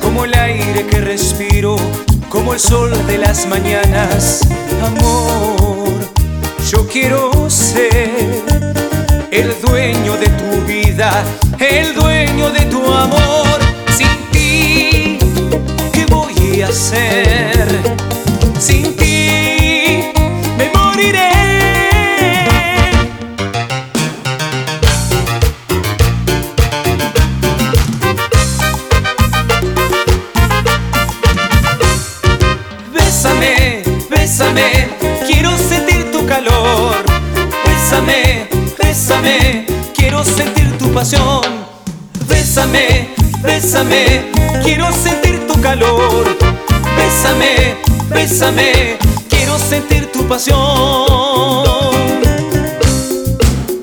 como el aire que respiro, como el sol de las mañanas. Amor, yo quiero ser el dueño de tu vida, el dueño de tu amor. Sin ti, ¿qué voy a hacer? Sin Bésame, bésame, quiero sentir tu calor. Bésame, bésame, quiero sentir tu pasión. Bésame, bésame, quiero sentir tu calor. Bésame, bésame, quiero sentir tu pasión.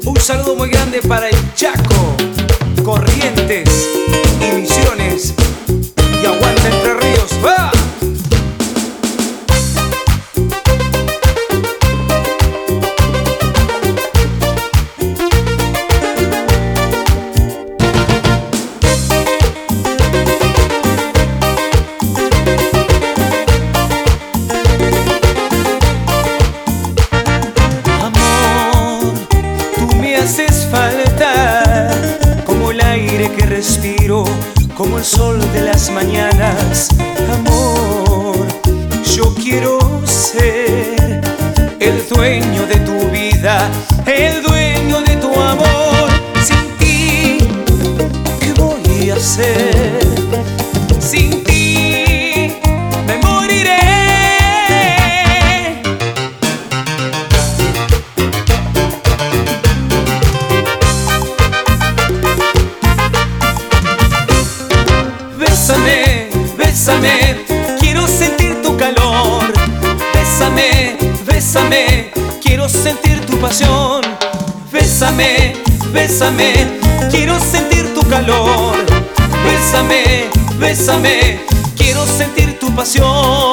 Un saludo muy grande para el Chaco, Corrientes como el aire que respiro, como el sol de las mañanas. Amor, yo quiero ser el dueño de tu vida, el dueño de tu amor. Sin ti, ¿qué voy a hacer? Bésame, bésame, quiero sentir tu calor. Bésame, bésame, quiero sentir tu pasión. Bésame, bésame, quiero sentir tu calor. Bésame, bésame, quiero sentir tu pasión.